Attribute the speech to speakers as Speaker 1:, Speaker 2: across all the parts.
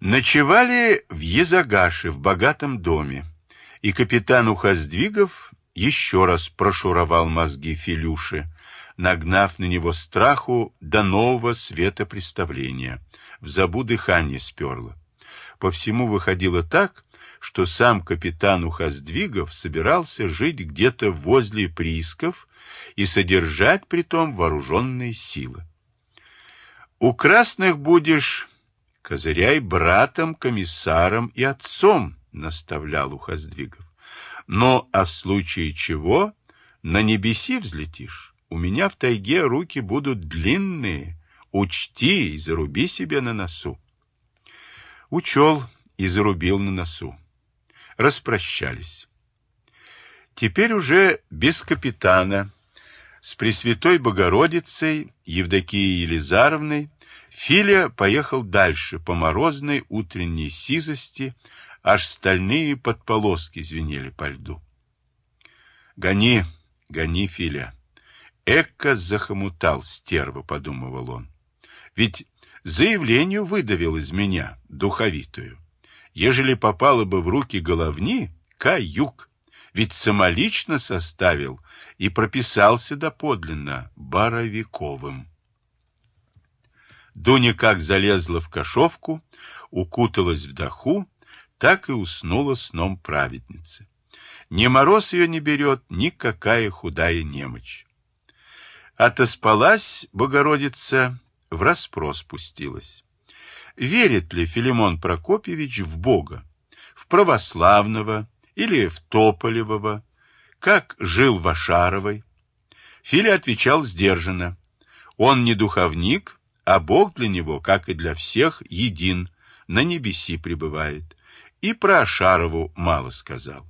Speaker 1: Ночевали в Езагаше, в богатом доме, и капитан Ухоздвигов еще раз прошуровал мозги Филюши, нагнав на него страху до нового светопреставления. В забу дыхание сперло. По всему выходило так, что сам капитан Ухоздвигов собирался жить где-то возле приисков и содержать притом вооруженные силы. У красных будешь, козыряй братом, комиссаром и отцом, наставлял Ухоздвигов. Но а в случае чего на небеси взлетишь. У меня в тайге руки будут длинные, учти и заруби себе на носу. Учел и зарубил на носу. Распрощались. Теперь уже без капитана, с Пресвятой Богородицей Евдокией Елизаровной Филя поехал дальше по морозной утренней сизости, аж стальные подполоски звенели по льду. «Гони, гони, Филя!» Эка захомутал стерва, подумывал он. Ведь заявлению выдавил из меня, духовитую. Ежели попало бы в руки головни, каюк, ведь самолично составил и прописался доподлинно Боровиковым. Дуня как залезла в кошовку, укуталась в даху, так и уснула сном праведницы. Ни мороз ее не берет, никакая худая немочь. Отоспалась Богородица, в распрос спустилась. Верит ли Филимон Прокопьевич в Бога, в православного или в Тополевого, как жил в Ашаровой? Филя отвечал сдержанно. Он не духовник, а Бог для него, как и для всех, един, на небеси пребывает. И про Ашарову мало сказал.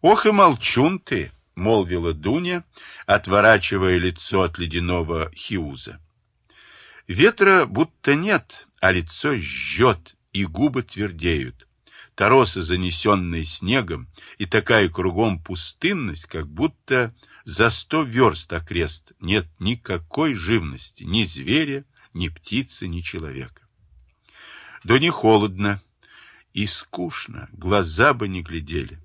Speaker 1: «Ох и молчун ты!» — молвила Дуня, отворачивая лицо от ледяного хиуза. Ветра будто нет, а лицо жжет, и губы твердеют. Торосы, занесенные снегом, и такая кругом пустынность, как будто за сто верст окрест нет никакой живности, ни зверя, ни птицы, ни человека. Да не холодно и скучно, глаза бы не глядели.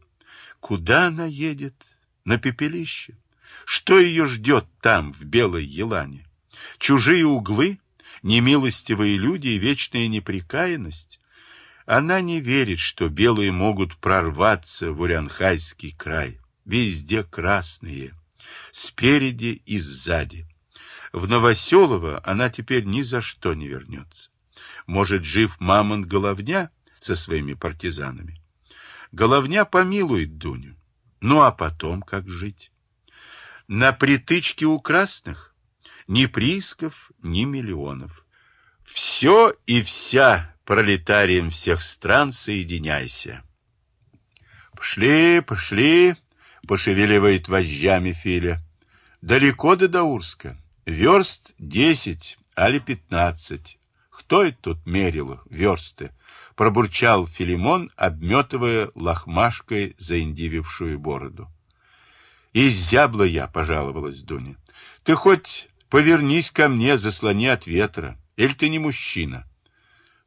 Speaker 1: Куда она едет? На пепелище? Что ее ждет там, в белой елане? Чужие углы? Немилостивые люди и вечная неприкаянность? Она не верит, что белые могут прорваться в Урянхайский край. Везде красные, спереди и сзади. В Новоселово она теперь ни за что не вернется. Может, жив Мамонт Головня со своими партизанами? Головня помилует Дуню. Ну, а потом как жить? На притычке у красных ни приисков, ни миллионов. Все и вся пролетарием всех стран соединяйся. Пошли, пошли, пошевеливает вожжами Филя. Далеко до Даурска. Верст десять, али пятнадцать. Кто это тут мерил версты? Пробурчал Филимон, обметывая лохмашкой заиндивившую бороду. Изябла я, пожаловалась Дуня. Ты хоть повернись ко мне, заслони от ветра. Или ты не мужчина?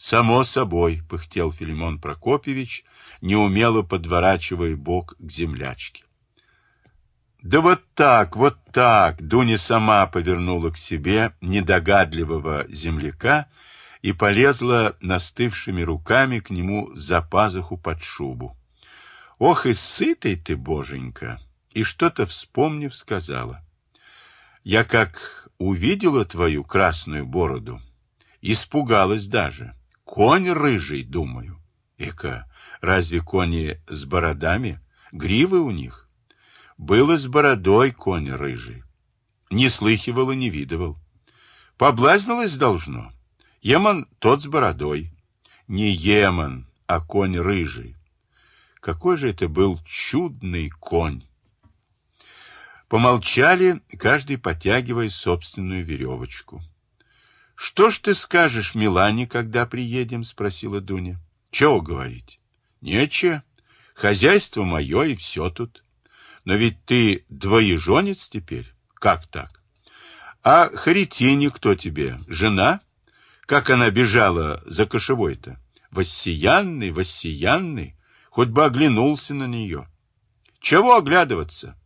Speaker 1: Само собой, пыхтел Филимон Прокопьевич, неумело подворачивая бок к землячке. Да вот так, вот так Дуня сама повернула к себе недогадливого земляка и полезла настывшими руками к нему за пазуху под шубу. Ох и сытый ты, боженька! И что-то вспомнив, сказала. Я как увидела твою красную бороду, испугалась даже. Конь рыжий, думаю. Эка, разве кони с бородами? Гривы у них? Было с бородой конь рыжий. Не слыхивал и не видывал. Поблазнилось должно. Еман тот с бородой. Не Еман, а конь рыжий. Какой же это был чудный конь! Помолчали, каждый потягивая собственную веревочку. — Что ж ты скажешь Милане, когда приедем? — спросила Дуня. — Чего говорить? — Нече. Хозяйство мое и все тут. Но ведь ты двоеженец теперь. Как так? А Харитине кто тебе? Жена? Как она бежала за кошевой-то? Воссиянный, воссиянный, хоть бы оглянулся на нее. Чего оглядываться?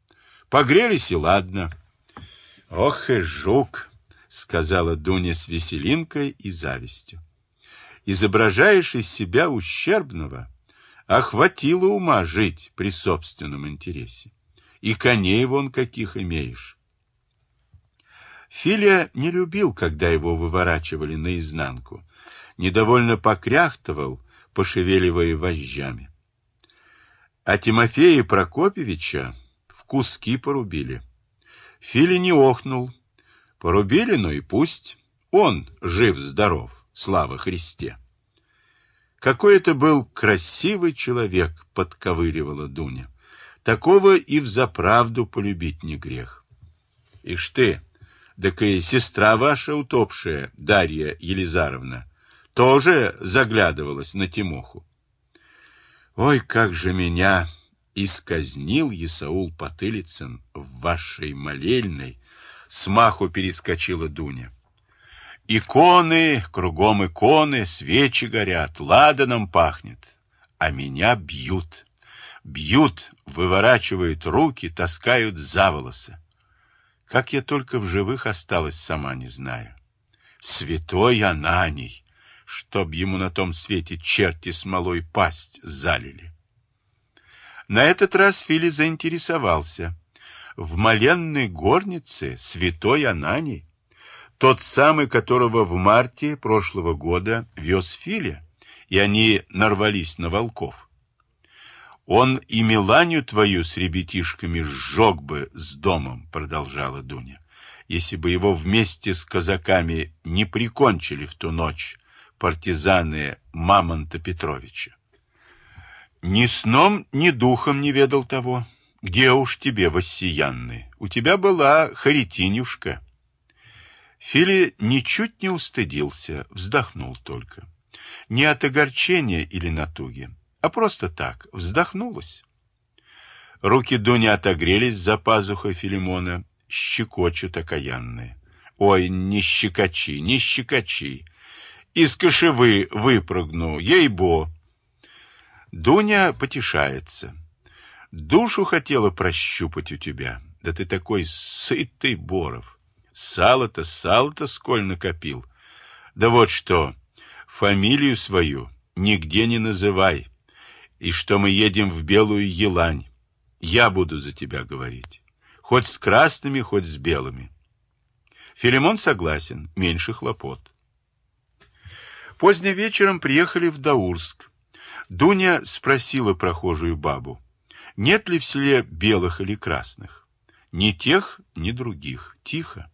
Speaker 1: Погрелись и ладно. Ох и жук, сказала Дуня с веселинкой и завистью. Изображаешь из себя ущербного, охватило ума жить при собственном интересе. И коней вон каких имеешь. Филя не любил, когда его выворачивали наизнанку. Недовольно покряхтывал, пошевеливая вожжами. А Тимофея Прокопьевича в куски порубили. Филя не охнул. Порубили, ну и пусть. Он жив-здоров, слава Христе. Какой это был красивый человек, подковыривала Дуня. Такого и взаправду полюбить не грех. Ишь ты, так и сестра ваша утопшая, Дарья Елизаровна, тоже заглядывалась на Тимоху. Ой, как же меня исказнил Исаул Потылицын в вашей молельной, смаху перескочила Дуня. Иконы, кругом иконы, свечи горят, ладаном пахнет, а меня бьют. Бьют, выворачивают руки, таскают за волосы. Как я только в живых осталась, сама не знаю. Святой Ананий, чтоб ему на том свете черти смолой пасть залили. На этот раз Фили заинтересовался. В моленной горнице святой Ананий, тот самый, которого в марте прошлого года вез Филя, и они нарвались на волков. Он и Миланию твою с ребятишками сжег бы с домом, продолжала Дуня, если бы его вместе с казаками не прикончили в ту ночь партизаны Мамонта Петровича. Ни сном, ни духом не ведал того. Где уж тебе, воссиянный? У тебя была Харитинюшка. Фили ничуть не устыдился, вздохнул только. Не от огорчения или натуги, а просто так, вздохнулась. Руки Дуни отогрелись за пазухой Филимона, щекочут окаянные. Ой, не щекочи, не щекочи. Из кошевы выпрыгну, ей-бо. Дуня потешается. Душу хотела прощупать у тебя. Да ты такой сытый, Боров. Сало-то, сало-то сколь накопил. Да вот что, фамилию свою нигде не называй и что мы едем в Белую Елань. Я буду за тебя говорить. Хоть с красными, хоть с белыми. Филимон согласен, меньше хлопот. Поздним вечером приехали в Даурск. Дуня спросила прохожую бабу, нет ли в селе белых или красных. Ни тех, ни других. Тихо.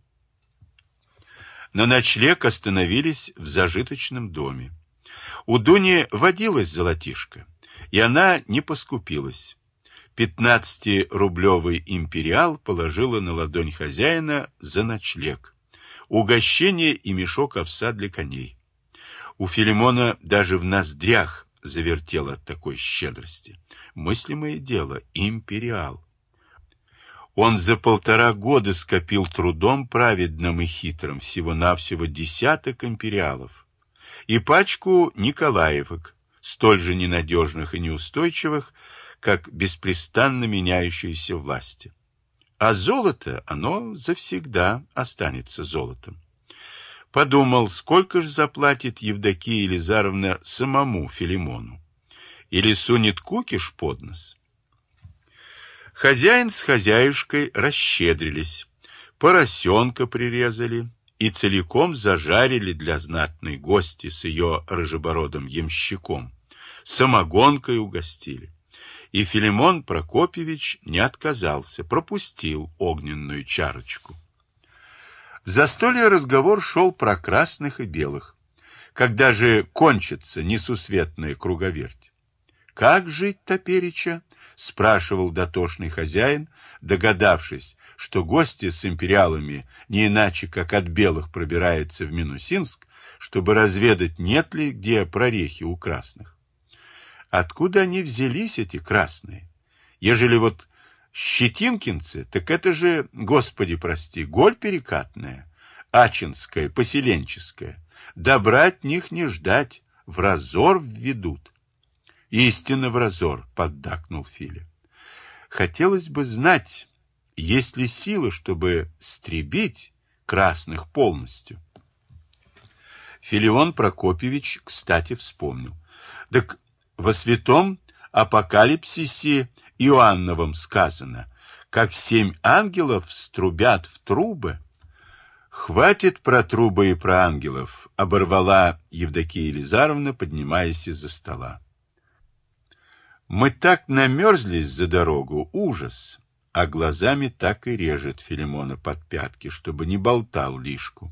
Speaker 1: На ночлег остановились в зажиточном доме. У Дуни водилась золотишко. И она не поскупилась. Пятнадцатирублевый империал положила на ладонь хозяина за ночлег. Угощение и мешок овса для коней. У Филимона даже в ноздрях завертело от такой щедрости. Мыслимое дело — империал. Он за полтора года скопил трудом праведным и хитрым всего-навсего десяток империалов и пачку Николаевок, столь же ненадежных и неустойчивых, как беспрестанно меняющиеся власти. А золото, оно завсегда останется золотом. Подумал, сколько ж заплатит Евдокия Елизаровна самому Филимону? Или сунет кукиш под нос? Хозяин с хозяюшкой расщедрились, поросенка прирезали и целиком зажарили для знатной гости с ее рыжебородым ямщиком самогонкой угостили. И Филимон Прокопьевич не отказался, пропустил огненную чарочку. В застолье разговор шел про красных и белых. Когда же кончится несусветная круговерть? «Как жить топереча?» — спрашивал дотошный хозяин, догадавшись, что гости с империалами не иначе, как от белых пробираются в Минусинск, чтобы разведать, нет ли где прорехи у красных. Откуда они взялись, эти красные? Ежели вот щетинкинцы, так это же, господи прости, голь перекатная, ачинская, поселенческая. Добра от них не ждать, в разор введут. Истинно в разор, поддакнул Филя. Хотелось бы знать, есть ли сила, чтобы стребить красных полностью. Филион Прокопьевич, кстати, вспомнил. Так во святом апокалипсисе Иоанновом сказано, как семь ангелов струбят в трубы. Хватит про трубы и про ангелов, оборвала Евдокия Елизаровна, поднимаясь из-за стола. Мы так намерзлись за дорогу, ужас, а глазами так и режет Филимона под пятки, чтобы не болтал лишку.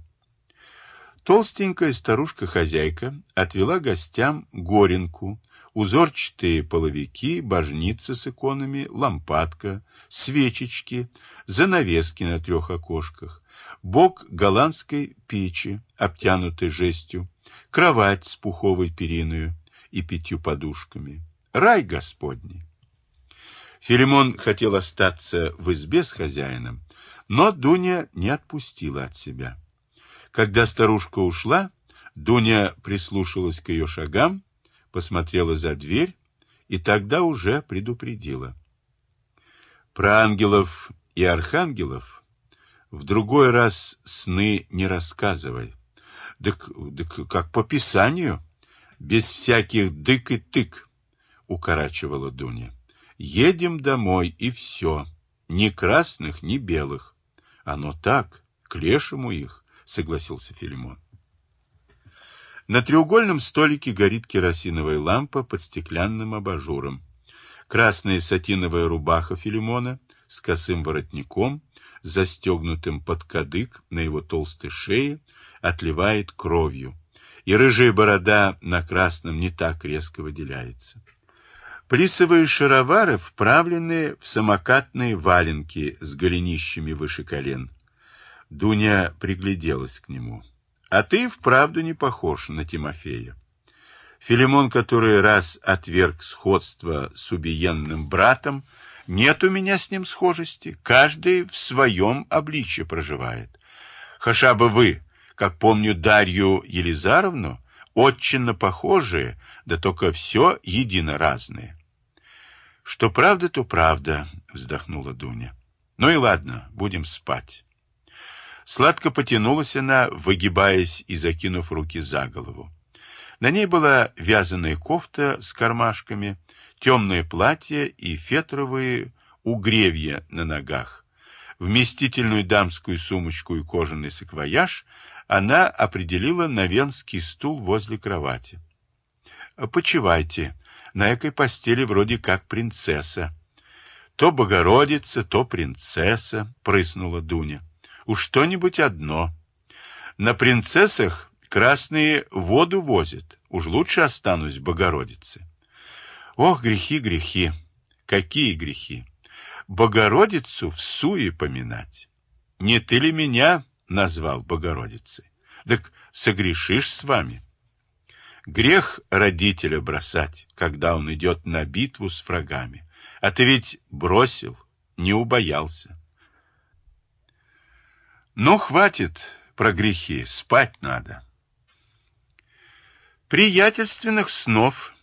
Speaker 1: Толстенькая старушка-хозяйка отвела гостям горенку, узорчатые половики, божницы с иконами, лампадка, свечечки, занавески на трех окошках, бок голландской печи, обтянутой жестью, кровать с пуховой периною и пятью подушками. Рай Господний! Филимон хотел остаться в избе с хозяином, но Дуня не отпустила от себя. Когда старушка ушла, Дуня прислушалась к ее шагам, посмотрела за дверь и тогда уже предупредила. Про ангелов и архангелов в другой раз сны не рассказывай. Так, так как по Писанию, без всяких дык и тык, укорачивала Дуня. Едем домой, и все. Ни красных, ни белых. Оно так, к лешему их, согласился Филимон. На треугольном столике горит керосиновая лампа под стеклянным абажуром. Красная сатиновая рубаха Филимона с косым воротником, застегнутым под кадык на его толстой шее, отливает кровью, и рыжая борода на красном не так резко выделяется. Плисовые шаровары вправлены в самокатные валенки с голенищами выше колен. Дуня пригляделась к нему. А ты вправду не похож на Тимофея. Филимон, который раз отверг сходство с убиенным братом, нет у меня с ним схожести. Каждый в своем обличье проживает. Хаша бы вы, как помню Дарью Елизаровну, очень похожие, да только все едино разные. Что правда, то правда, вздохнула Дуня. Ну и ладно, будем спать. Сладко потянулась она, выгибаясь и закинув руки за голову. На ней была вязаная кофта с кармашками, темное платье и фетровые угревья на ногах. Вместительную дамскую сумочку и кожаный саквояж она определила на венский стул возле кровати. «Почивайте, на этой постели вроде как принцесса». «То Богородица, то принцесса», — прыснула Дуня. Уж что-нибудь одно. На принцессах красные воду возят. Уж лучше останусь Богородице. Ох, грехи, грехи. Какие грехи? Богородицу в суе поминать. Не ты ли меня назвал Богородицей? Так согрешишь с вами. Грех родителя бросать, когда он идет на битву с врагами. А ты ведь бросил, не убоялся. Ну, хватит про грехи, спать надо. Приятельственных снов.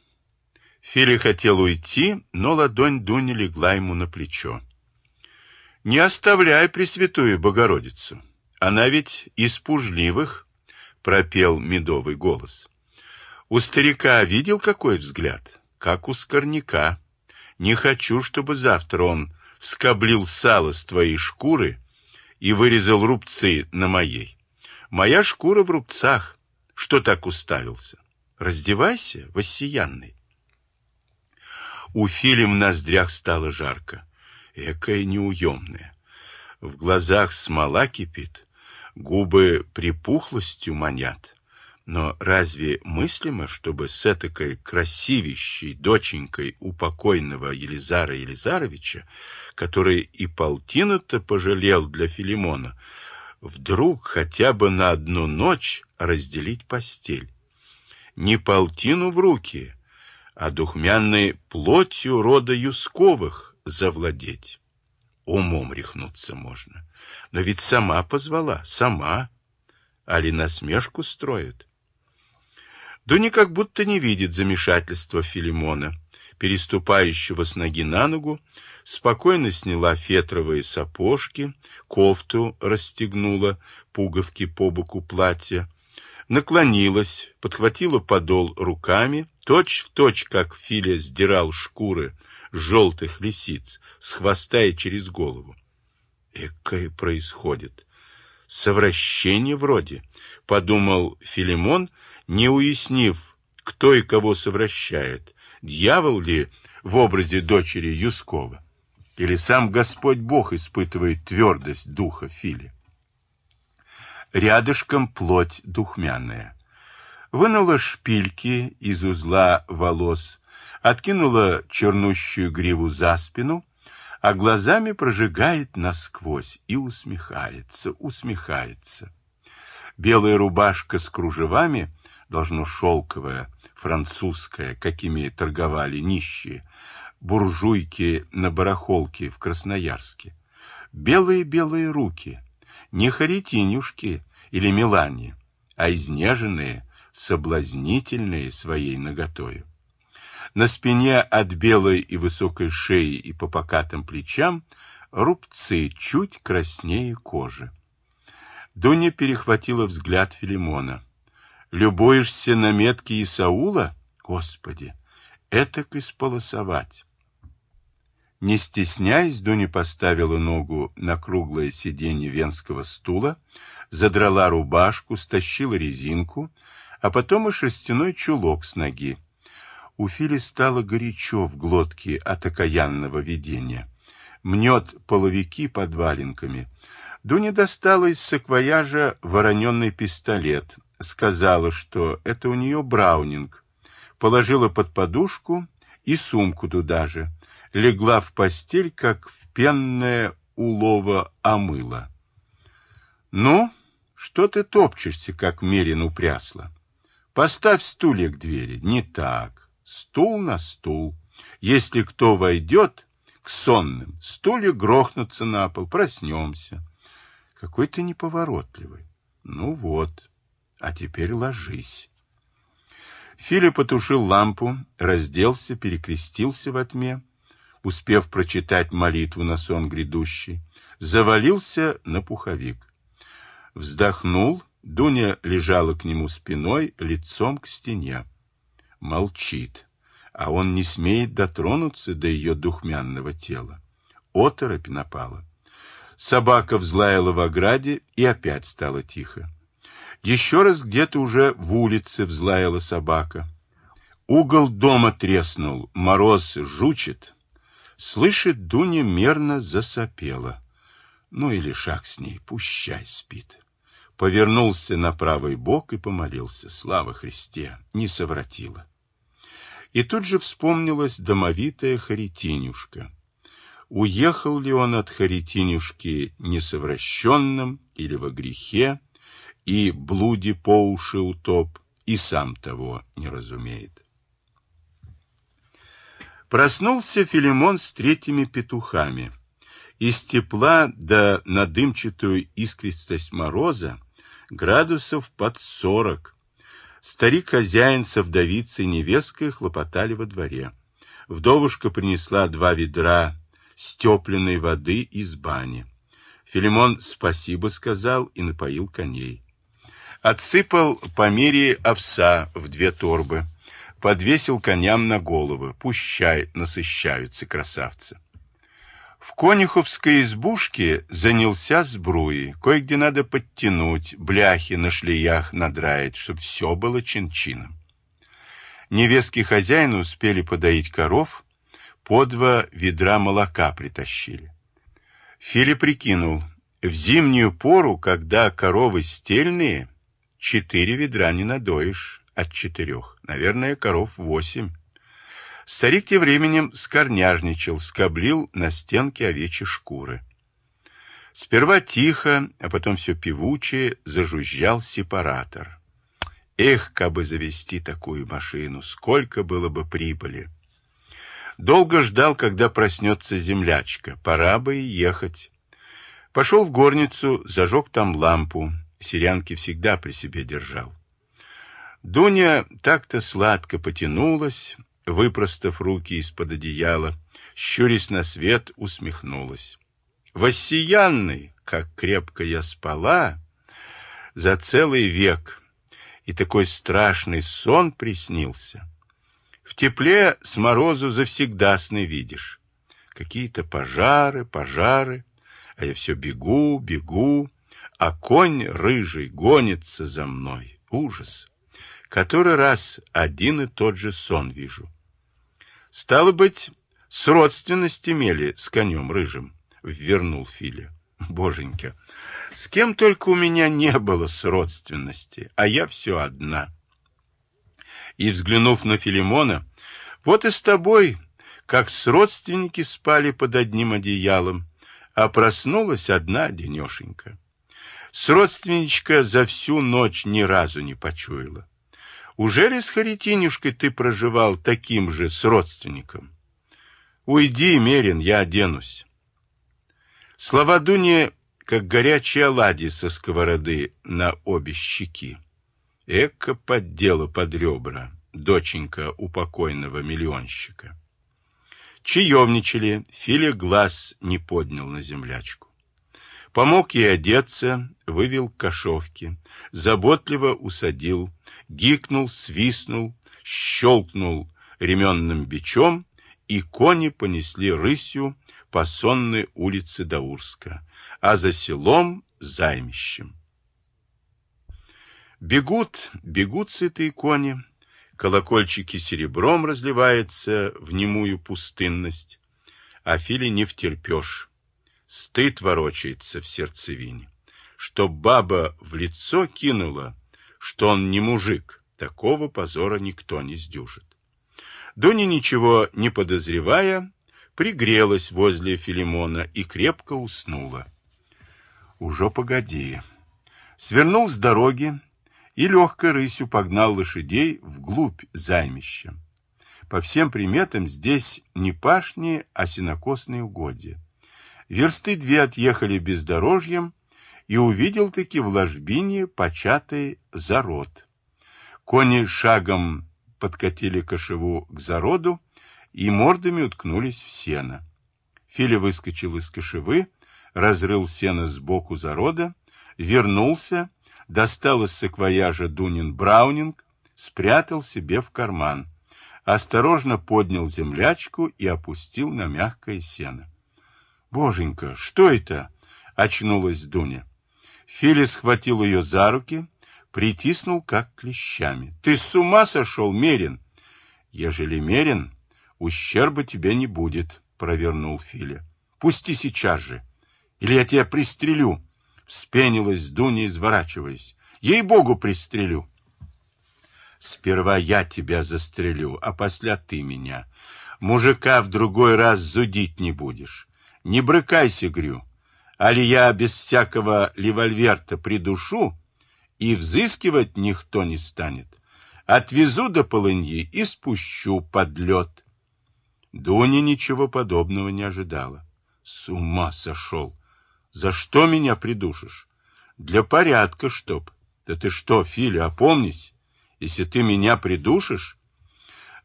Speaker 1: Фили хотел уйти, но ладонь Дуни легла ему на плечо. Не оставляй Пресвятую Богородицу. Она ведь из пужливых, пропел медовый голос. У старика видел какой взгляд? Как у скорняка. Не хочу, чтобы завтра он скоблил сало с твоей шкуры и вырезал рубцы на моей. Моя шкура в рубцах. Что так уставился? Раздевайся, воссиянный. У Филим в ноздрях стало жарко. Экая неуемная. В глазах смола кипит, губы припухлостью манят. Но разве мыслимо, чтобы с этакой красивищей доченькой у покойного Елизара Елизаровича, который и полтину-то пожалел для Филимона, вдруг хотя бы на одну ночь разделить постель? Не полтину в руки, а духмянной плотью рода Юсковых завладеть. Умом рехнуться можно. Но ведь сама позвала, сама. Али насмешку строит. Дуня как будто не видит замешательства Филимона, переступающего с ноги на ногу, спокойно сняла фетровые сапожки, кофту расстегнула, пуговки по боку платья, наклонилась, подхватила подол руками, точь в точь, как Филя сдирал шкуры желтых лисиц с хвоста и через голову. Экое происходит. Совращение вроде, подумал Филимон, не уяснив, кто и кого совращает, дьявол ли в образе дочери Юскова, или сам Господь Бог испытывает твердость духа Фили. Рядышком плоть духмяная. Вынула шпильки из узла волос, откинула чернущую гриву за спину, а глазами прожигает насквозь и усмехается, усмехается. Белая рубашка с кружевами должно шелковая, французская, какими торговали нищие, буржуйки на барахолке в Красноярске. Белые-белые руки, не харитинюшки или мелани, а изнеженные, соблазнительные своей наготою. На спине от белой и высокой шеи и по покатым плечам рубцы чуть краснее кожи. Дуня перехватила взгляд Филимона. Любуешься на метки Исаула? Господи, этак исполосовать. Не стесняясь, Дуня поставила ногу на круглое сиденье венского стула, задрала рубашку, стащила резинку, а потом и шерстяной чулок с ноги. У Фили стало горячо в глотке от окаянного видения. Мнет половики под валенками. Дуня достала из саквояжа вороненный пистолет, сказала, что это у нее браунинг, положила под подушку и сумку туда же, легла в постель, как в пенное улово омыло. «Ну, что ты топчешься, как мерин упрясла? Поставь стулья к двери. Не так. Стул на стул. Если кто войдет к сонным, стулья грохнутся на пол, проснемся. Какой ты неповоротливый. Ну вот». А теперь ложись. Филипп потушил лампу, разделся, перекрестился во тьме, успев прочитать молитву на сон грядущий, завалился на пуховик. Вздохнул, Дуня лежала к нему спиной, лицом к стене. Молчит, а он не смеет дотронуться до ее духмянного тела. Оторопь напала. Собака взлаяла в ограде, и опять стало тихо. Еще раз где-то уже в улице взлаяла собака. Угол дома треснул, мороз жучит. Слышит, Дуня мерно засопела. Ну или шаг с ней, пущай спит. Повернулся на правый бок и помолился. Слава Христе, не совратила. И тут же вспомнилась домовитая Харитинюшка. Уехал ли он от Харитинюшки несовращенным или во грехе, и блуди по уши утоп, и сам того не разумеет. Проснулся Филимон с третьими петухами. Из тепла до надымчатую искристость мороза градусов под сорок. Старик-хозяин со вдовицей невесткой хлопотали во дворе. Вдовушка принесла два ведра степленной воды из бани. Филимон спасибо сказал и напоил коней. Отсыпал по мере овса в две торбы. Подвесил коням на головы. Пущай насыщаются красавцы. В конюховской избушке занялся сбруей. Кое-где надо подтянуть, бляхи на шлеях надраить, чтобы все было чин-чином. Невестки хозяина успели подоить коров, по два ведра молока притащили. Филипп прикинул, в зимнюю пору, когда коровы стельные, Четыре ведра не надоишь от четырех. Наверное, коров восемь. Старик тем временем скорняжничал, скоблил на стенке овечьи шкуры. Сперва тихо, а потом все певучее зажужжал сепаратор. Эх, кабы завести такую машину, сколько было бы прибыли! Долго ждал, когда проснется землячка. Пора бы и ехать. Пошел в горницу, зажег там лампу, Сирянки всегда при себе держал. Дуня так-то сладко потянулась, выпростав руки из-под одеяла, щурясь на свет, усмехнулась. Воссиянный, как крепко я спала, за целый век, и такой страшный сон приснился. В тепле с морозу завсегдасный видишь. Какие-то пожары, пожары, а я все бегу, бегу, а конь рыжий гонится за мной. Ужас! Который раз один и тот же сон вижу. Стало быть, с родственность имели с конем рыжим, вернул Филя. Боженька, с кем только у меня не было с родственности, а я все одна. И, взглянув на Филимона, вот и с тобой, как с родственники спали под одним одеялом, а проснулась одна денешенька. С родственничка за всю ночь ни разу не почуяла. Уже ли с Харитинюшкой ты проживал таким же с родственником? Уйди, Мерин, я оденусь. Слова Дуни, как горячие оладьи со сковороды на обе щеки. Эко поддела под ребра, доченька упокойного миллионщика. Чаевничали, Филя глаз не поднял на землячку. Помог ей одеться, вывел к заботливо усадил, гикнул, свистнул, щелкнул ременным бичом, и кони понесли рысью по сонной улице Даурска, а за селом — займищем. Бегут, бегут сытые кони, колокольчики серебром разливаются в немую пустынность, а Фили не втерпешь, Стыд ворочается в сердцевине. Что баба в лицо кинула, что он не мужик, такого позора никто не сдюжит. Дуня, ничего не подозревая, пригрелась возле Филимона и крепко уснула. Уже погоди. Свернул с дороги и легкой рысью погнал лошадей вглубь займища. По всем приметам здесь не пашни, а сенокосные угодья. Версты две отъехали бездорожьем, и увидел-таки в ложбине початый зарод. Кони шагом подкатили кошеву к зароду и мордами уткнулись в сено. Филя выскочил из кошевы, разрыл сено сбоку зарода, вернулся, достал из саквояжа Дунин Браунинг, спрятал себе в карман, осторожно поднял землячку и опустил на мягкое сено. Боженька, что это? Очнулась Дуня. Филя схватил ее за руки, притиснул как клещами. Ты с ума сошел, Мерин? Ежели Мерин, ущерба тебе не будет, провернул Филя. Пусти сейчас же, или я тебя пристрелю. Вспенилась Дуня, изворачиваясь. Ей-богу, пристрелю. Сперва я тебя застрелю, а после ты меня. Мужика в другой раз зудить не будешь. Не брыкайся, Грю, али я без всякого револьверта придушу, и взыскивать никто не станет. Отвезу до полыньи и спущу под лед. Дуня ничего подобного не ожидала. С ума сошел! За что меня придушишь? Для порядка, чтоб. Да ты что, Филя, опомнись, если ты меня придушишь?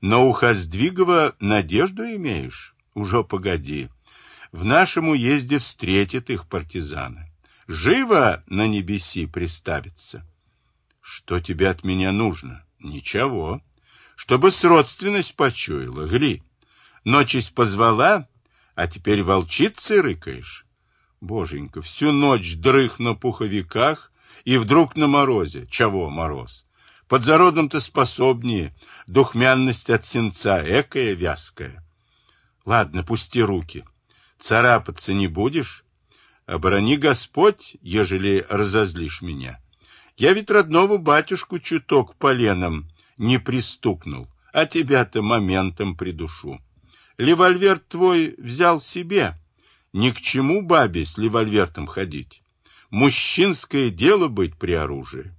Speaker 1: Но у Хоздвигова надежду имеешь? Уже погоди в нашем уезде встретят их партизаны. Живо на небеси приставиться. Что тебе от меня нужно? Ничего. Чтобы с родственность почуяла, гли. Ночись позвала, а теперь волчицы рыкаешь. Боженька, всю ночь дрых на пуховиках и вдруг на морозе. Чего мороз? Под зародом-то способнее, духмянность от сенца, экая вязкая. Ладно, пусти руки. Царапаться не будешь? Оборони Господь, ежели разозлишь меня. Я ведь родного батюшку чуток поленом не пристукнул, а тебя-то моментом придушу. Револьвер твой взял себе. Ни к чему бабе с револьвертом ходить. Мужчинское дело быть при оружии.